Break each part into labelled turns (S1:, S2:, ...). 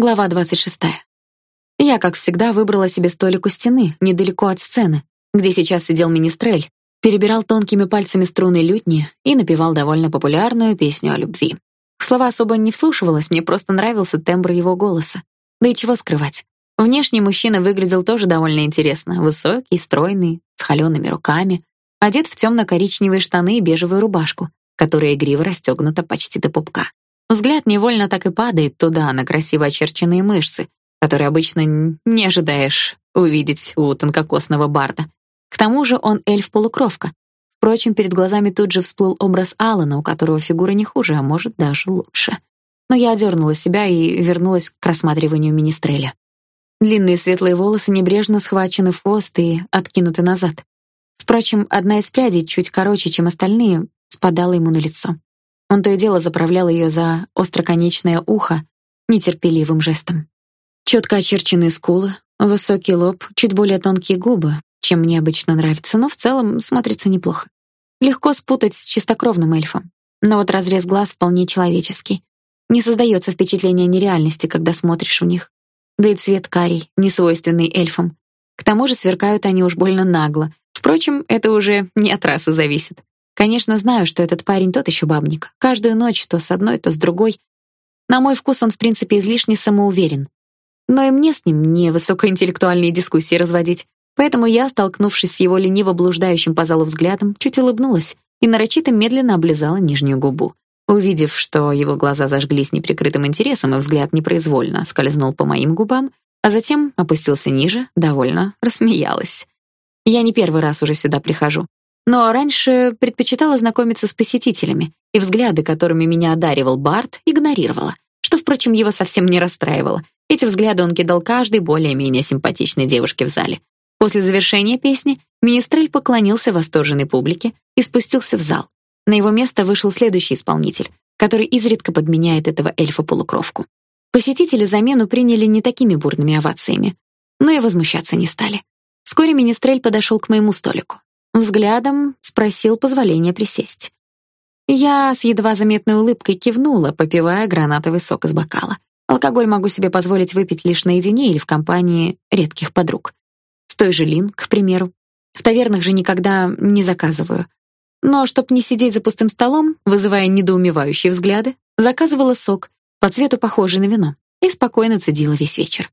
S1: Глава 26. Я, как всегда, выбрала себе столик у стены, недалеко от сцены, где сейчас сидел министрель, перебирал тонкими пальцами струны лютни и напевал довольно популярную песню о любви. В слова особо не вслушивалась, мне просто нравился тембр его голоса. Да и чего скрывать. Внешне мужчина выглядел тоже довольно интересно: высокий, стройный, с холеными руками, одет в темно коричневые штаны и бежевую рубашку, которая игриво расстегнута почти до пупка. Взгляд невольно так и падает туда, на красиво очерченные мышцы, которые обычно не ожидаешь увидеть у тонкокосного барда. К тому же он эльф-полукровка. Впрочем, перед глазами тут же всплыл образ Алана, у которого фигура не хуже, а может, даже лучше. Но я одернула себя и вернулась к рассматриванию министреля. Длинные светлые волосы небрежно схвачены в хвост и откинуты назад. Впрочем, одна из прядей, чуть короче, чем остальные, спадала ему на лицо. Он то и дело заправлял ее за остроконечное ухо нетерпеливым жестом. Четко очерченные скулы, высокий лоб, чуть более тонкие губы, чем мне обычно нравится, но в целом смотрится неплохо. Легко спутать с чистокровным эльфом. Но вот разрез глаз вполне человеческий. Не создается впечатление нереальности, когда смотришь в них. Да и цвет карий, не свойственный эльфам. К тому же сверкают они уж больно нагло. Впрочем, это уже не от расы зависит. Конечно, знаю, что этот парень тот еще бабник. Каждую ночь то с одной, то с другой. На мой вкус он, в принципе, излишне самоуверен. Но и мне с ним не высокоинтеллектуальные дискуссии разводить. Поэтому я, столкнувшись с его лениво блуждающим по залу взглядом, чуть улыбнулась и нарочито медленно облизала нижнюю губу. Увидев, что его глаза зажглись неприкрытым интересом, и взгляд непроизвольно скользнул по моим губам, а затем опустился ниже, довольно рассмеялась. Я не первый раз уже сюда прихожу. Но раньше предпочитала знакомиться с посетителями, и взгляды, которыми меня одаривал Барт, игнорировала, что, впрочем, его совсем не расстраивало. Эти взгляды он кидал каждой более-менее симпатичной девушке в зале. После завершения песни министрель поклонился восторженной публике и спустился в зал. На его место вышел следующий исполнитель, который изредка подменяет этого эльфа-полукровку. Посетители замену приняли не такими бурными овациями, но и возмущаться не стали. Вскоре министрель подошел к моему столику. Взглядом спросил позволения присесть. Я с едва заметной улыбкой кивнула, попивая гранатовый сок из бокала. Алкоголь могу себе позволить выпить лишь наедине или в компании редких подруг. С той же Лин, к примеру. В тавернах же никогда не заказываю. Но чтоб не сидеть за пустым столом, вызывая недоумевающие взгляды, заказывала сок, по цвету похожий на вино, и спокойно цедила весь вечер.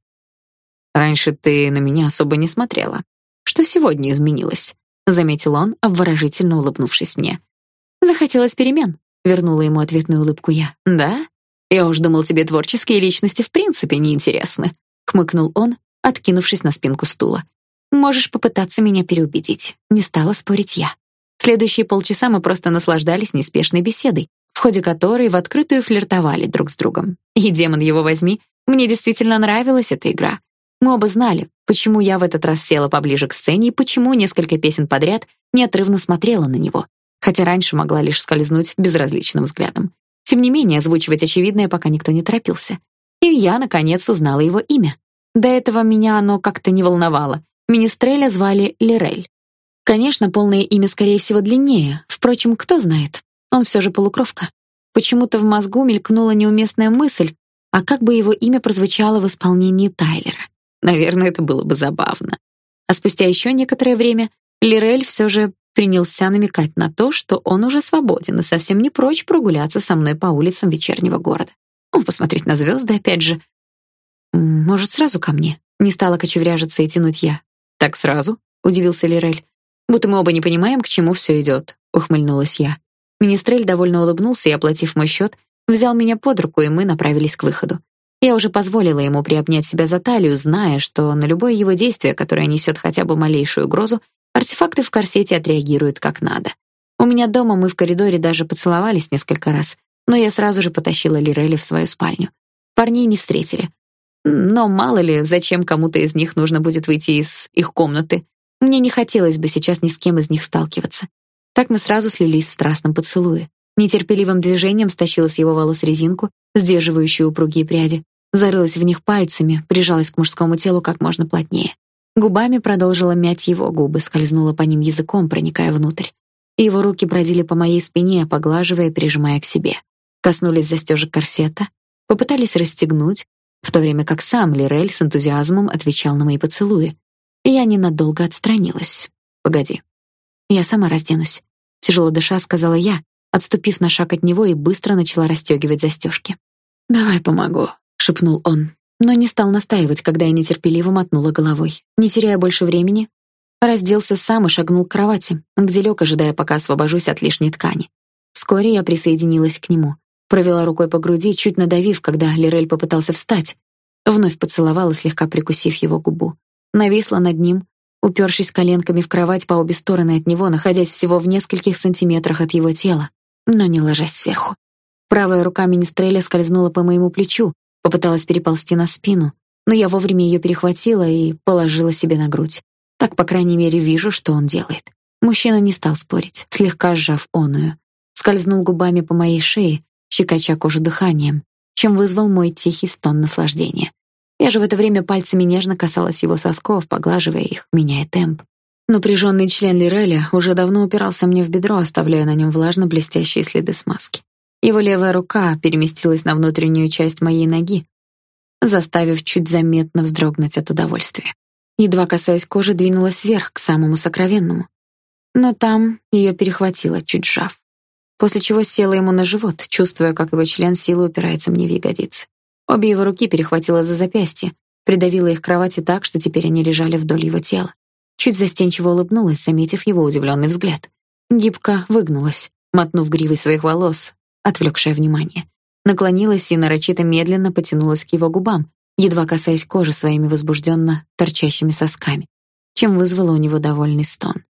S1: Раньше ты на меня особо не смотрела. Что сегодня изменилось? Заметил он, обворожительно улыбнувшись мне. Захотелось перемен, вернула ему ответную улыбку я. Да? Я уж думал, тебе творческие личности в принципе не интересны, хмыкнул он, откинувшись на спинку стула. Можешь попытаться меня переубедить, не стала спорить я. Следующие полчаса мы просто наслаждались неспешной беседой, в ходе которой в открытую флиртовали друг с другом. И демон его возьми, мне действительно нравилась эта игра. Мы оба знали, почему я в этот раз села поближе к сцене и почему несколько песен подряд неотрывно смотрела на него, хотя раньше могла лишь скользнуть безразличным взглядом. Тем не менее, озвучивать очевидное пока никто не торопился. И я наконец узнала его имя. До этого меня оно как-то не волновало. Министреля звали Лирель. Конечно, полное имя скорее всего длиннее. Впрочем, кто знает? Он все же полукровка. Почему-то в мозгу мелькнула неуместная мысль, а как бы его имя прозвучало в исполнении Тайлера. Наверное, это было бы забавно. А спустя еще некоторое время Лирель все же принялся намекать на то, что он уже свободен и совсем не прочь прогуляться со мной по улицам вечернего города. Ну, посмотреть на звезды опять же. Может, сразу ко мне? Не стала кочевряжиться и тянуть я. Так сразу? удивился Лирель. Будто мы оба не понимаем, к чему все идет», — ухмыльнулась я. Министрель довольно улыбнулся и, оплатив мой счет, взял меня под руку, и мы направились к выходу. Я уже позволила ему приобнять себя за талию, зная, что на любое его действие, которое несет хотя бы малейшую угрозу, артефакты в корсете отреагируют как надо. У меня дома мы в коридоре даже поцеловались несколько раз, но я сразу же потащила Лирели в свою спальню. Парней не встретили. Но мало ли, зачем кому-то из них нужно будет выйти из их комнаты. Мне не хотелось бы сейчас ни с кем из них сталкиваться. Так мы сразу слились в страстном поцелуе. Нетерпеливым движением стащила с его волос резинку, сдерживающую упругие пряди, зарылась в них пальцами, прижалась к мужскому телу как можно плотнее. Губами продолжила мять его губы, скользнула по ним языком, проникая внутрь. Его руки бродили по моей спине, поглаживая, прижимая к себе. Коснулись застежек корсета, попытались расстегнуть, в то время как сам Лирель с энтузиазмом отвечал на мои поцелуи. Я ненадолго отстранилась. Погоди. Я сама разденусь, тяжело дыша сказала я, отступив на шаг от него и быстро начала расстегивать застежки. Давай помогу, шепнул он, но не стал настаивать, когда я нетерпеливо мотнула головой. Не теряя больше времени, разделся сам и шагнул к кровати, где лег, ожидая, пока освобожусь от лишней ткани. Вскоре я присоединилась к нему, провела рукой по груди, чуть надавив, когда Лирель попытался встать. Вновь поцеловала, слегка прикусив его губу. Нависла над ним, упершись коленками в кровать по обе стороны от него, находясь всего в нескольких сантиметрах от его тела, но не ложась сверху. Правая рука министреля скользнула по моему плечу, попыталась переползти на спину, но я вовремя ее перехватила и положила себе на грудь. Так, по крайней мере, вижу, что он делает. Мужчина не стал спорить, слегка сжав оную. Скользнул губами по моей шее, щекоча кожу дыханием, чем вызвал мой тихий стон наслаждения. Я же в это время пальцами нежно касалась его сосков, поглаживая их, меняя темп. Напряженный член Лиреля уже давно упирался мне в бедро, оставляя на нем влажно-блестящие следы смазки. Его левая рука переместилась на внутреннюю часть моей ноги, заставив чуть заметно вздрогнуть от удовольствия. Едва касаясь кожи, двинулась вверх к самому сокровенному. Но там ее перехватило, чуть сжав. После чего села ему на живот, чувствуя, как его член силой упирается мне в ягодицы. Обе его руки перехватила за запястья, придавила их к кровати так, что теперь они лежали вдоль его тела. Чуть застенчиво улыбнулась, заметив его удивленный взгляд. Гибко выгнулась, мотнув гривой своих волос, отвлекшая внимание. Наклонилась и нарочито медленно потянулась к его губам, едва касаясь кожи своими возбужденно торчащими сосками, чем вызвало у него довольный стон.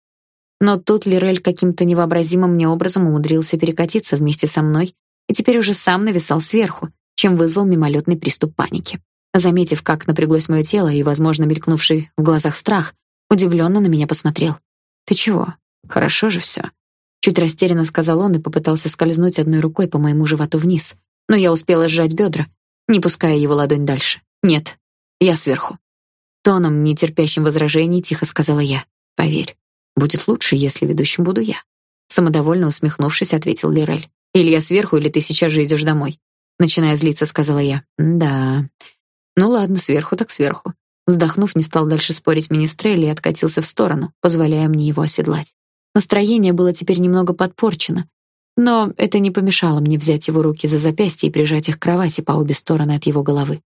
S1: Но тут Лирель каким-то невообразимым мне образом умудрился перекатиться вместе со мной и теперь уже сам нависал сверху, чем вызвал мимолетный приступ паники. Заметив, как напряглось мое тело и, возможно, мелькнувший в глазах страх, удивленно на меня посмотрел. «Ты чего? Хорошо же все. Чуть растерянно сказал он и попытался скользнуть одной рукой по моему животу вниз, но я успела сжать бедра, не пуская его ладонь дальше. «Нет, я сверху». Тоном, не терпящим возражений, тихо сказала я. «Поверь, будет лучше, если ведущим буду я». Самодовольно усмехнувшись, ответил Лирель. «Или я сверху, или ты сейчас же идешь домой». Начиная злиться, сказала я. «Да. Ну ладно, сверху так сверху». Вздохнув, не стал дальше спорить министрель и откатился в сторону, позволяя мне его оседлать. Настроение было теперь немного подпорчено, но это не помешало мне взять его руки за запястья и прижать их к кровати по обе стороны от его головы.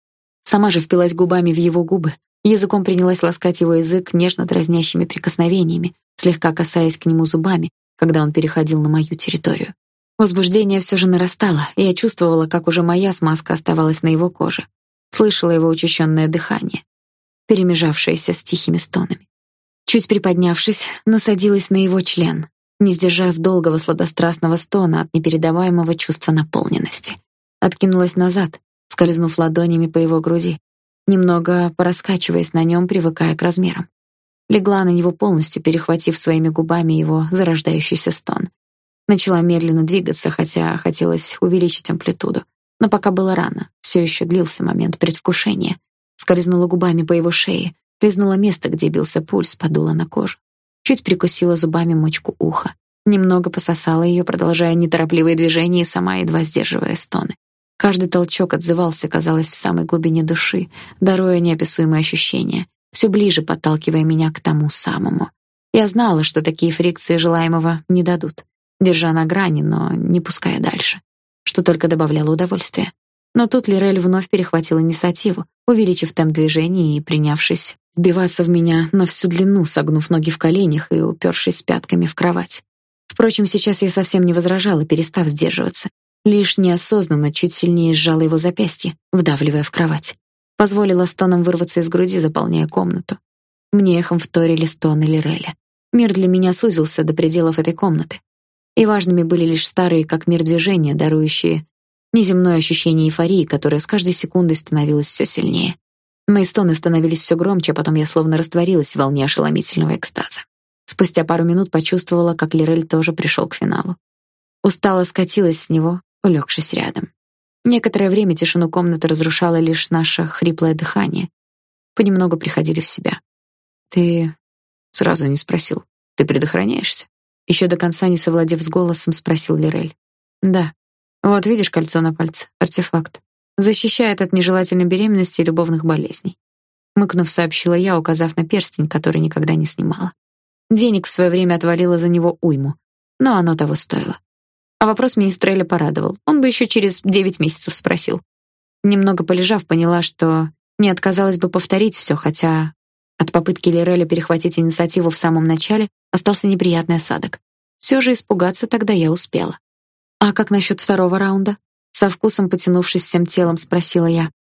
S1: Сама же впилась губами в его губы, языком принялась ласкать его язык нежно дразнящими прикосновениями, слегка касаясь к нему зубами, когда он переходил на мою территорию. Возбуждение все же нарастало, и я чувствовала, как уже моя смазка оставалась на его коже. Слышала его учащенное дыхание, перемежавшееся с тихими стонами. Чуть приподнявшись, насадилась на его член, не сдержав долгого сладострастного стона от непередаваемого чувства наполненности. Откинулась назад, скользнув ладонями по его груди, немного пораскачиваясь на нем, привыкая к размерам. Легла на него полностью, перехватив своими губами его зарождающийся стон. Начала медленно двигаться, хотя хотелось увеличить амплитуду. Но пока было рано, все еще длился момент предвкушения. Скользнула губами по его шее, лизнула место, где бился пульс, подула на кожу. Чуть прикусила зубами мочку уха. Немного пососала ее, продолжая неторопливые движения и сама едва сдерживая стоны. Каждый толчок отзывался, казалось, в самой глубине души, даруя неописуемые ощущения, все ближе подталкивая меня к тому самому. Я знала, что такие фрикции желаемого не дадут держа на грани, но не пуская дальше, что только добавляло удовольствия. Но тут Лирель вновь перехватила инициативу, увеличив темп движения и принявшись вбиваться в меня на всю длину, согнув ноги в коленях и упершись пятками в кровать. Впрочем, сейчас я совсем не возражала, перестав сдерживаться. Лишь неосознанно чуть сильнее сжала его запястье, вдавливая в кровать. Позволила стонам вырваться из груди, заполняя комнату. Мне эхом вторили стоны Лиреля. Мир для меня сузился до пределов этой комнаты и важными были лишь старые как мир движения, дарующие неземное ощущение эйфории, которое с каждой секундой становилось все сильнее. Мои стоны становились все громче, а потом я словно растворилась в волне ошеломительного экстаза. Спустя пару минут почувствовала, как Лирель тоже пришел к финалу. Устало скатилась с него, улегшись рядом. Некоторое время тишину комнаты разрушало лишь наше хриплое дыхание. Понемногу приходили в себя. Ты сразу не спросил. Ты предохраняешься? Еще до конца не совладев с голосом, спросил Лирель. Да. Вот видишь кольцо на пальце, артефакт. защищает от нежелательной беременности и любовных болезней. Мыкнув, сообщила я, указав на перстень, который никогда не снимала. Денег в свое время отвалила за него уйму, но оно того стоило. А вопрос министреля порадовал. Он бы еще через девять месяцев спросил. Немного полежав, поняла, что не отказалась бы повторить все, хотя от попытки Лиреля перехватить инициативу в самом начале остался неприятный осадок. Все же испугаться тогда я успела. А как насчет второго раунда? Со вкусом потянувшись всем телом, спросила я.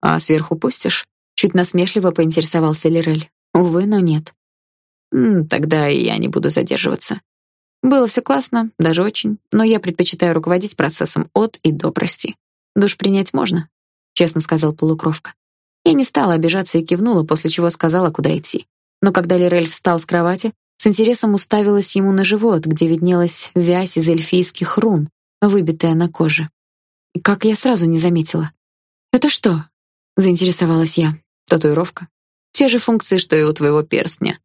S1: А сверху пустишь? Чуть насмешливо поинтересовался Лирель. Увы, но нет. тогда и я не буду задерживаться. Было все классно, даже очень, но я предпочитаю руководить процессом от и до, прости. Душ принять можно, честно сказал полукровка. Я не стала обижаться и кивнула, после чего сказала, куда идти. Но когда Лирель встал с кровати, с интересом уставилась ему на живот, где виднелась вязь из эльфийских рун, выбитая на коже. И как я сразу не заметила. «Это что?» — заинтересовалась я. «Татуировка. Те же функции, что и у твоего перстня.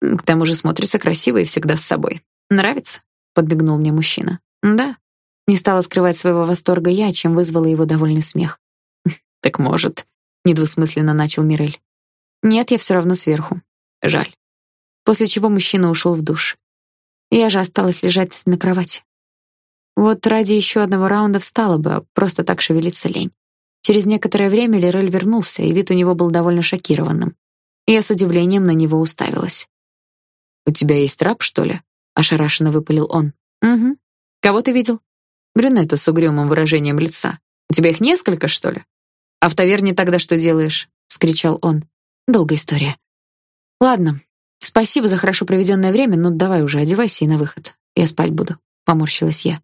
S1: К тому же смотрится красиво и всегда с собой. Нравится?» — подбегнул мне мужчина. «Да». Не стала скрывать своего восторга я, чем вызвала его довольный смех. «Так может...» — недвусмысленно начал Мирель. «Нет, я все равно сверху. Жаль». После чего мужчина ушел в душ. Я же осталась лежать на кровати. Вот ради еще одного раунда встала бы, а просто так шевелиться лень. Через некоторое время Лерель вернулся, и вид у него был довольно шокированным. Я с удивлением на него уставилась. «У тебя есть раб, что ли?» — ошарашенно выпалил он. «Угу. Кого ты видел?» Брюнета с угрюмым выражением лица. «У тебя их несколько, что ли?» «А в таверне тогда что делаешь?» — вскричал он. «Долгая история». «Ладно, спасибо за хорошо проведенное время, но давай уже одевайся и на выход. Я спать буду», — поморщилась я.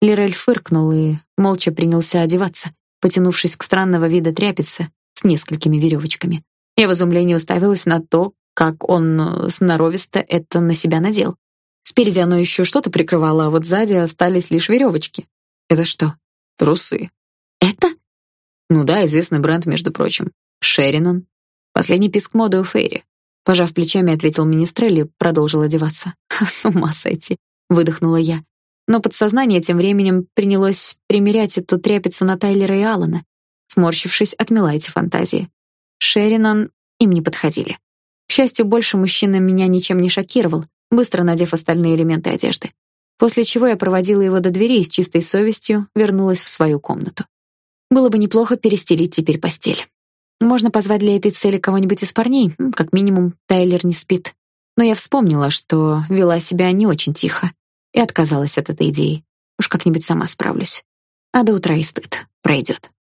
S1: Лирель фыркнул и молча принялся одеваться, потянувшись к странного вида тряпицы с несколькими веревочками. Я в изумлении уставилась на то, как он э, сноровисто это на себя надел. Спереди оно еще что-то прикрывало, а вот сзади остались лишь веревочки. Это что? Трусы. Это? Ну да, известный бренд, между прочим. Шеринан. Последний писк моды у Фейри. Пожав плечами, ответил министрель и продолжил одеваться. С ума сойти, выдохнула я но подсознание тем временем принялось примерять эту тряпицу на Тайлера и Алана. Сморщившись, отмела эти фантазии. Шеринан им не подходили. К счастью, больше мужчина меня ничем не шокировал, быстро надев остальные элементы одежды. После чего я проводила его до двери и с чистой совестью вернулась в свою комнату. Было бы неплохо перестелить теперь постель. Можно позвать для этой цели кого-нибудь из парней, как минимум Тайлер не спит. Но я вспомнила, что вела себя не очень тихо, и отказалась от этой идеи. Уж как-нибудь сама справлюсь. А до утра и стыд пройдет.